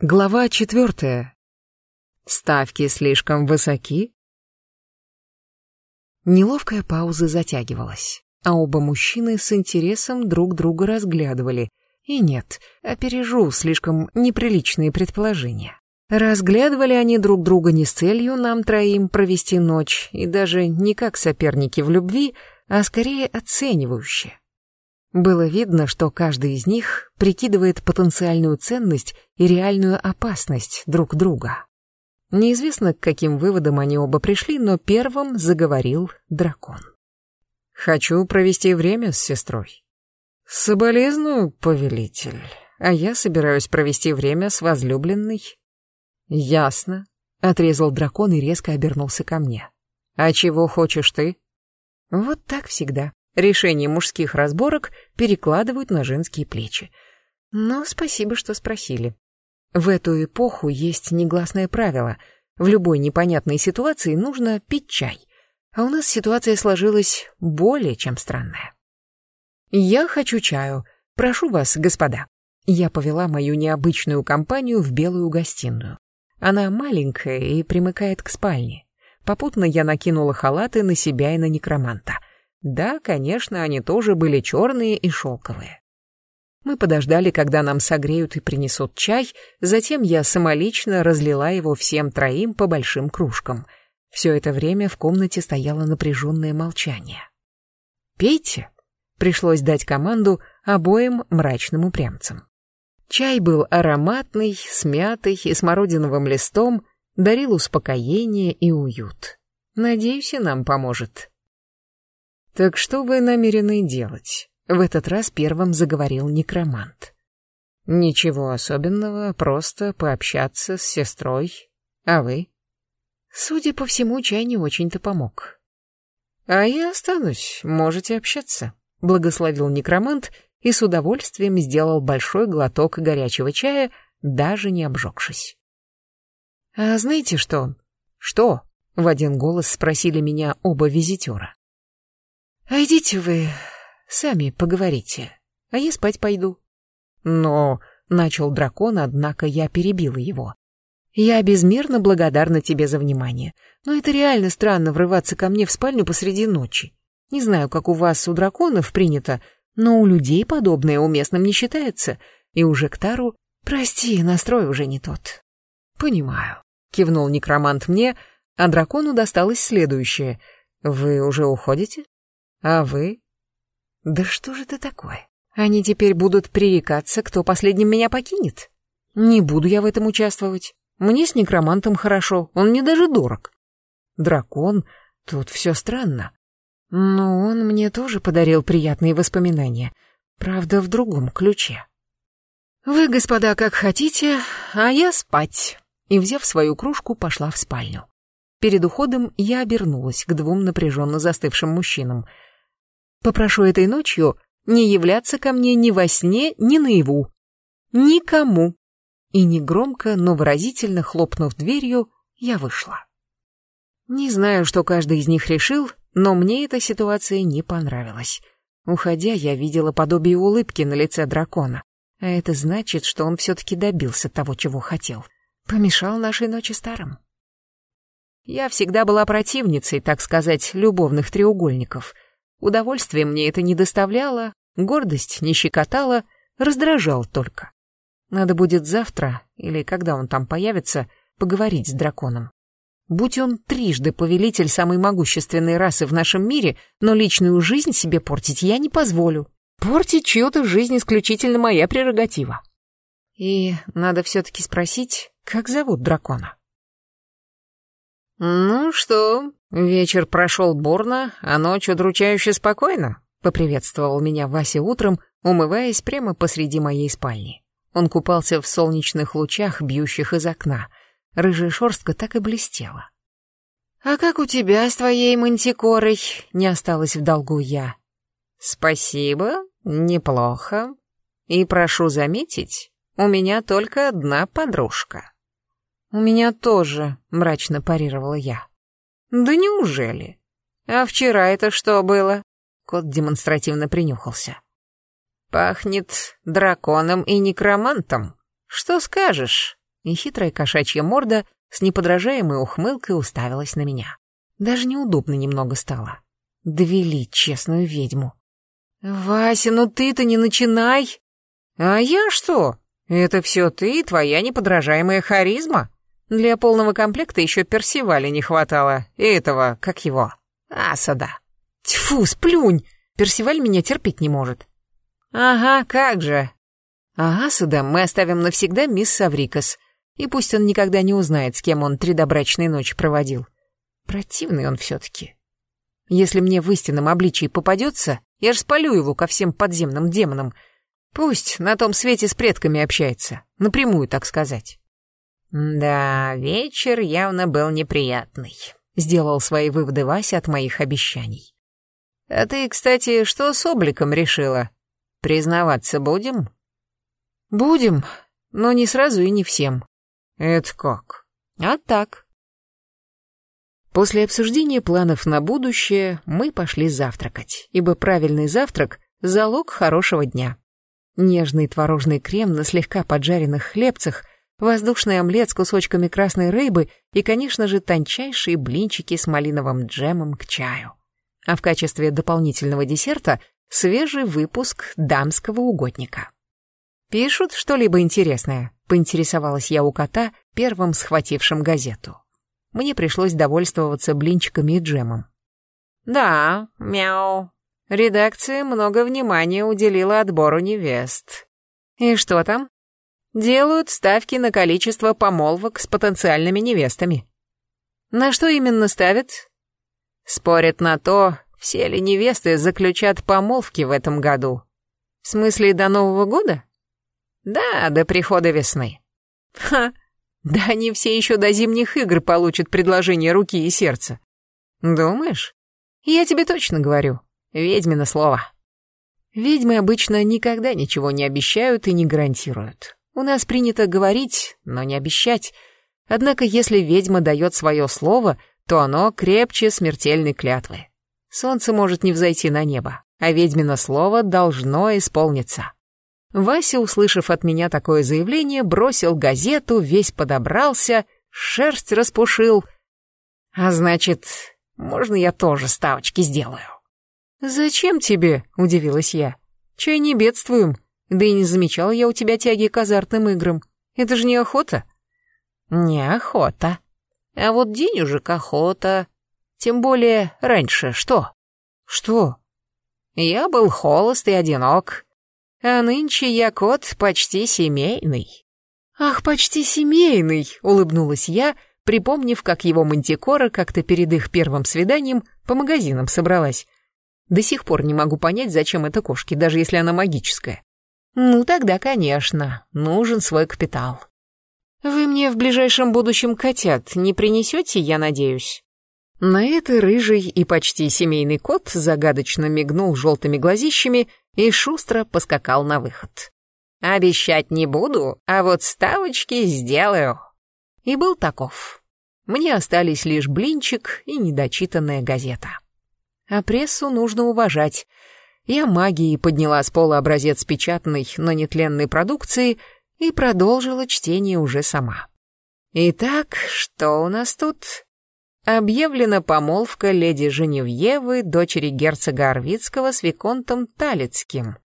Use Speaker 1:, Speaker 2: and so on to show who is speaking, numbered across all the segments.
Speaker 1: Глава четвертая. Ставки слишком высоки? Неловкая пауза затягивалась, а оба мужчины с интересом друг друга разглядывали. И нет, опережу слишком неприличные предположения. Разглядывали они друг друга не с целью нам троим провести ночь, и даже не как соперники в любви, а скорее оценивающе. Было видно, что каждый из них прикидывает потенциальную ценность и реальную опасность друг друга. Неизвестно, к каким выводам они оба пришли, но первым заговорил дракон. «Хочу провести время с сестрой». «Соболезную, повелитель, а я собираюсь провести время с возлюбленной». «Ясно», — отрезал дракон и резко обернулся ко мне. «А чего хочешь ты?» Вот так всегда. Решение мужских разборок перекладывают на женские плечи. Но спасибо, что спросили. В эту эпоху есть негласное правило. В любой непонятной ситуации нужно пить чай. А у нас ситуация сложилась более чем странная. «Я хочу чаю. Прошу вас, господа». Я повела мою необычную компанию в белую гостиную. Она маленькая и примыкает к спальне. Попутно я накинула халаты на себя и на некроманта. Да, конечно, они тоже были черные и шелковые. Мы подождали, когда нам согреют и принесут чай, затем я самолично разлила его всем троим по большим кружкам. Все это время в комнате стояло напряженное молчание. «Пейте!» — пришлось дать команду обоим мрачным упрямцам. Чай был ароматный, смятый и смородиновым листом, дарил успокоение и уют. Надеюсь, и нам поможет. «Так что вы намерены делать?» В этот раз первым заговорил некромант. «Ничего особенного, просто пообщаться с сестрой. А вы?» Судя по всему, чай не очень-то помог. «А я останусь, можете общаться», — благословил некромант и с удовольствием сделал большой глоток горячего чая, даже не обжегшись. «А знаете что?» «Что?» — в один голос спросили меня оба визитера. А идите вы сами поговорите, а я спать пойду. Но, — начал дракон, однако я перебила его. Я безмерно благодарна тебе за внимание, но это реально странно врываться ко мне в спальню посреди ночи. Не знаю, как у вас, у драконов принято, но у людей подобное уместным не считается, и уже к Тару «Прости, настрой уже не тот». «Понимаю», — кивнул некромант мне, а дракону досталось следующее. «Вы уже уходите?» А вы? Да что же ты такое? Они теперь будут пререкаться, кто последним меня покинет? Не буду я в этом участвовать. Мне с некромантом хорошо, он мне даже дорог. Дракон, тут все странно. Но он мне тоже подарил приятные воспоминания, правда, в другом ключе. Вы, господа, как хотите, а я спать. И, взяв свою кружку, пошла в спальню. Перед уходом я обернулась к двум напряженно застывшим мужчинам — Попрошу этой ночью не являться ко мне ни во сне, ни наяву. Никому. И негромко, но выразительно хлопнув дверью, я вышла. Не знаю, что каждый из них решил, но мне эта ситуация не понравилась. Уходя, я видела подобие улыбки на лице дракона. А это значит, что он все-таки добился того, чего хотел. Помешал нашей ночи старым. Я всегда была противницей, так сказать, любовных треугольников. Удовольствия мне это не доставляло, гордость не щекотала, раздражал только. Надо будет завтра, или когда он там появится, поговорить с драконом. Будь он трижды повелитель самой могущественной расы в нашем мире, но личную жизнь себе портить я не позволю. Портить чью-то жизнь исключительно моя прерогатива. И надо все-таки спросить, как зовут дракона. «Ну что, вечер прошел бурно, а ночь удручающе спокойно», — поприветствовал меня Вася утром, умываясь прямо посреди моей спальни. Он купался в солнечных лучах, бьющих из окна. Рыжая шерстка так и блестела. «А как у тебя с твоей мантикорой?» — не осталось в долгу я. «Спасибо, неплохо. И прошу заметить, у меня только одна подружка». «У меня тоже», — мрачно парировала я. «Да неужели? А вчера это что было?» Кот демонстративно принюхался. «Пахнет драконом и некромантом. Что скажешь, и хитрая кошачья морда с неподражаемой ухмылкой уставилась на меня. Даже неудобно немного стало. Довели честную ведьму. «Вася, ну ты-то не начинай!» «А я что? Это все ты и твоя неподражаемая харизма. Для полного комплекта еще Персиваля не хватало. И этого, как его, Асада». «Тьфу, сплюнь! Персиваль меня терпеть не может». «Ага, как же!» «А Асада мы оставим навсегда мисс Саврикас, и пусть он никогда не узнает, с кем он три добрачные ночи проводил. Противный он все-таки. Если мне в истинном обличии попадется, я ж спалю его ко всем подземным демонам. Пусть на том свете с предками общается, напрямую, так сказать. Да, вечер явно был неприятный. Сделал свои выводы Вася от моих обещаний. А ты, кстати, что с обликом решила? Признаваться будем? Будем, но не сразу и не всем. Это как? А так. После обсуждения планов на будущее мы пошли завтракать, ибо правильный завтрак — залог хорошего дня. Нежный творожный крем на слегка поджаренных хлебцах, воздушный омлет с кусочками красной рыбы и, конечно же, тончайшие блинчики с малиновым джемом к чаю. А в качестве дополнительного десерта свежий выпуск дамского угодника. «Пишут что-либо интересное?» — поинтересовалась я у кота, первым схватившим газету мне пришлось довольствоваться блинчиками и джемом. «Да, мяу. Редакция много внимания уделила отбору невест. И что там? Делают ставки на количество помолвок с потенциальными невестами. На что именно ставят? Спорят на то, все ли невесты заключат помолвки в этом году. В смысле, до Нового года? Да, до прихода весны. Ха, да они все еще до зимних игр получат предложение руки и сердца. Думаешь? Я тебе точно говорю. Ведьмино слово. Ведьмы обычно никогда ничего не обещают и не гарантируют. У нас принято говорить, но не обещать. Однако если ведьма дает свое слово, то оно крепче смертельной клятвы. Солнце может не взойти на небо, а ведьмино слово должно исполниться. Вася, услышав от меня такое заявление, бросил газету, весь подобрался, шерсть распушил. А значит, можно я тоже ставочки сделаю? «Зачем тебе?» — удивилась я. «Чай не бедствуем. Да и не замечал я у тебя тяги к азартным играм. Это же не охота?» «Не охота. А вот денежек охота. Тем более раньше что?» «Что?» «Я был холост и одинок, а нынче я кот почти семейный». «Ах, почти семейный!» — улыбнулась я, припомнив, как его мантикора как-то перед их первым свиданием по магазинам собралась. До сих пор не могу понять, зачем это кошке, даже если она магическая. Ну тогда, конечно, нужен свой капитал. Вы мне в ближайшем будущем котят не принесете, я надеюсь? На это рыжий и почти семейный кот загадочно мигнул желтыми глазищами и шустро поскакал на выход. «Обещать не буду, а вот ставочки сделаю». И был таков. Мне остались лишь блинчик и недочитанная газета. А прессу нужно уважать. Я магией подняла с пола образец печатной, но нетленной продукции и продолжила чтение уже сама. Итак, что у нас тут? Объявлена помолвка леди Женевьевы, дочери герцога Орвицкого с Виконтом Талицким.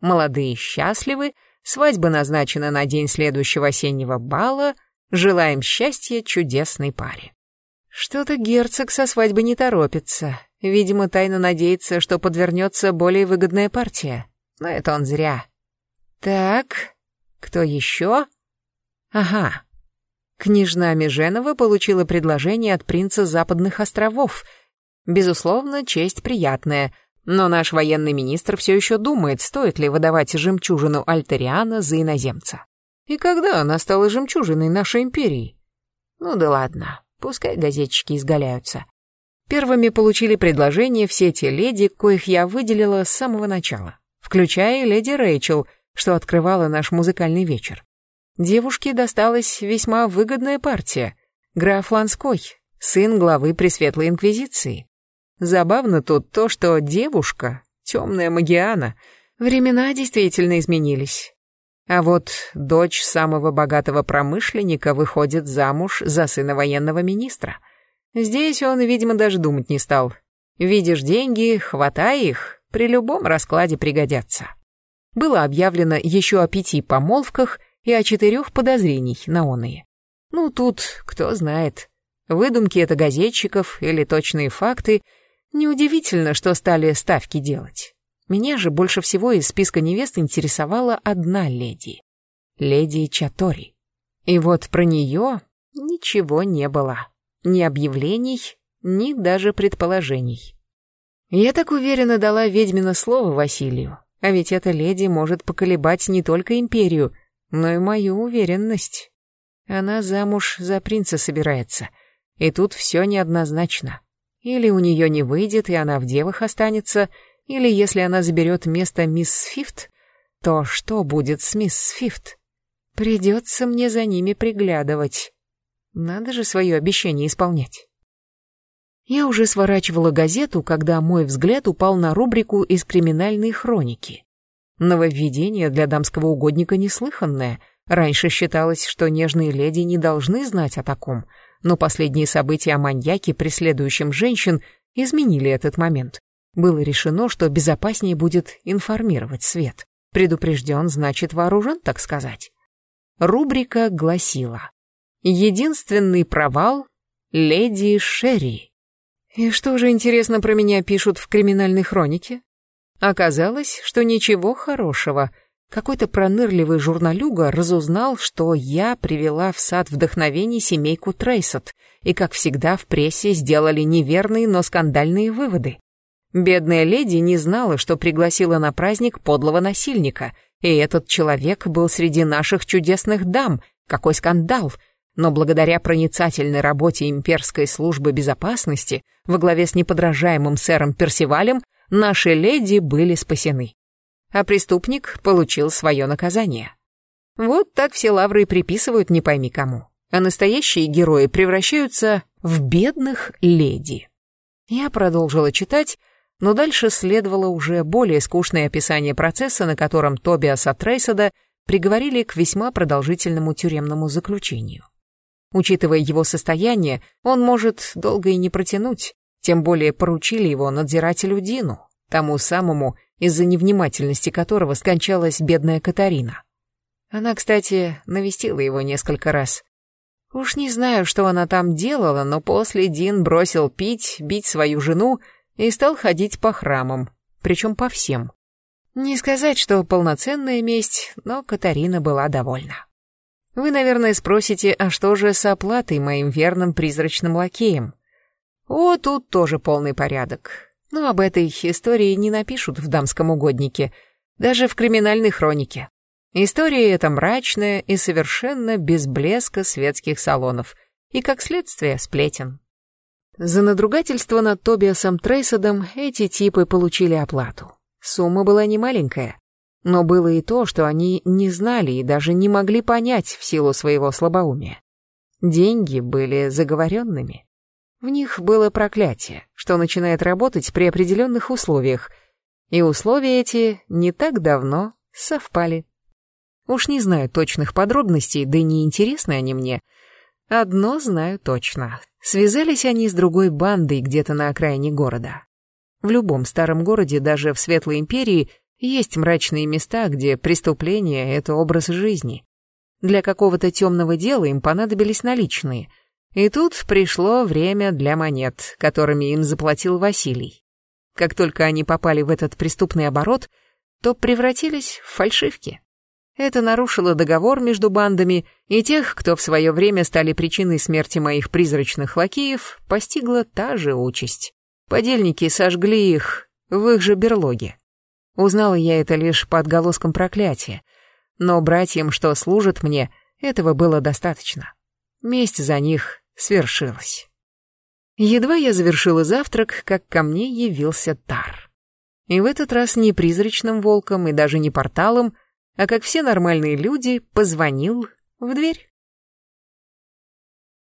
Speaker 1: Молодые счастливы, свадьба назначена на день следующего осеннего бала, желаем счастья чудесной паре. Что-то герцог со свадьбы не торопится, видимо, тайно надеется, что подвернется более выгодная партия. Но это он зря. Так, кто еще? Ага, Княжна Меженова получила предложение от принца Западных островов. Безусловно, честь приятная, но наш военный министр все еще думает, стоит ли выдавать жемчужину Альтериана за иноземца. И когда она стала жемчужиной нашей империи? Ну да ладно, пускай газетчики изгаляются. Первыми получили предложение все те леди, коих я выделила с самого начала, включая леди Рэйчел, что открывала наш музыкальный вечер. Девушке досталась весьма выгодная партия. Граф Ланской, сын главы Пресветлой Инквизиции. Забавно тут то, что девушка, темная магиана, времена действительно изменились. А вот дочь самого богатого промышленника выходит замуж за сына военного министра. Здесь он, видимо, даже думать не стал. Видишь деньги, хватай их, при любом раскладе пригодятся. Было объявлено еще о пяти помолвках и о четырех подозрений на оные. Ну, тут кто знает. Выдумки это газетчиков или точные факты. Неудивительно, что стали ставки делать. Меня же больше всего из списка невест интересовала одна леди. Леди Чатори. И вот про нее ничего не было. Ни объявлений, ни даже предположений. Я так уверенно дала ведьмино слово Василию, а ведь эта леди может поколебать не только империю, но и мою уверенность. Она замуж за принца собирается, и тут все неоднозначно. Или у нее не выйдет, и она в девах останется, или если она заберет место мисс Фифт, то что будет с мисс Фифт? Придется мне за ними приглядывать. Надо же свое обещание исполнять. Я уже сворачивала газету, когда мой взгляд упал на рубрику из криминальной хроники. Нововведение для дамского угодника неслыханное. Раньше считалось, что нежные леди не должны знать о таком, но последние события о маньяке, преследующем женщин, изменили этот момент. Было решено, что безопаснее будет информировать свет. Предупрежден, значит вооружен, так сказать. Рубрика гласила «Единственный провал — леди Шерри». И что же, интересно, про меня пишут в криминальной хронике? Оказалось, что ничего хорошего. Какой-то пронырливый журналюга разузнал, что я привела в сад вдохновений семейку Трейсот, и, как всегда, в прессе сделали неверные, но скандальные выводы. Бедная леди не знала, что пригласила на праздник подлого насильника, и этот человек был среди наших чудесных дам. Какой скандал! Но благодаря проницательной работе имперской службы безопасности во главе с неподражаемым сэром Персивалем наши леди были спасены. А преступник получил свое наказание. Вот так все лавры приписывают не пойми кому. А настоящие герои превращаются в бедных леди. Я продолжила читать, но дальше следовало уже более скучное описание процесса, на котором Тобиаса Трейсада приговорили к весьма продолжительному тюремному заключению. Учитывая его состояние, он может долго и не протянуть, тем более поручили его надзирателю Дину, тому самому, из-за невнимательности которого скончалась бедная Катарина. Она, кстати, навестила его несколько раз. Уж не знаю, что она там делала, но после Дин бросил пить, бить свою жену и стал ходить по храмам, причем по всем. Не сказать, что полноценная месть, но Катарина была довольна. Вы, наверное, спросите, а что же с оплатой моим верным призрачным лакеем? О, тут тоже полный порядок. Но об этой истории не напишут в дамском угоднике, даже в криминальной хронике. История эта мрачная и совершенно без блеска светских салонов, и, как следствие, сплетен. За надругательство над Тобиасом Трейсадом эти типы получили оплату. Сумма была немаленькая, но было и то, что они не знали и даже не могли понять в силу своего слабоумия. Деньги были заговоренными. В них было проклятие, что начинает работать при определенных условиях, и условия эти не так давно совпали. Уж не знаю точных подробностей, да и не интересны они мне. Одно знаю точно. Связались они с другой бандой где-то на окраине города. В любом старом городе, даже в Светлой Империи, есть мрачные места, где преступление — это образ жизни. Для какого-то темного дела им понадобились наличные. И тут пришло время для монет, которыми им заплатил Василий. Как только они попали в этот преступный оборот, то превратились в фальшивки. Это нарушило договор между бандами, и тех, кто в свое время стали причиной смерти моих призрачных лакеев, постигла та же участь. Подельники сожгли их в их же берлоге. Узнала я это лишь по отголоскам проклятия, но братьям, что служат мне, этого было достаточно. Месть за них свершилась. Едва я завершила завтрак, как ко мне явился Тар. И в этот раз не призрачным волком и даже не порталом, а как все нормальные люди, позвонил в дверь.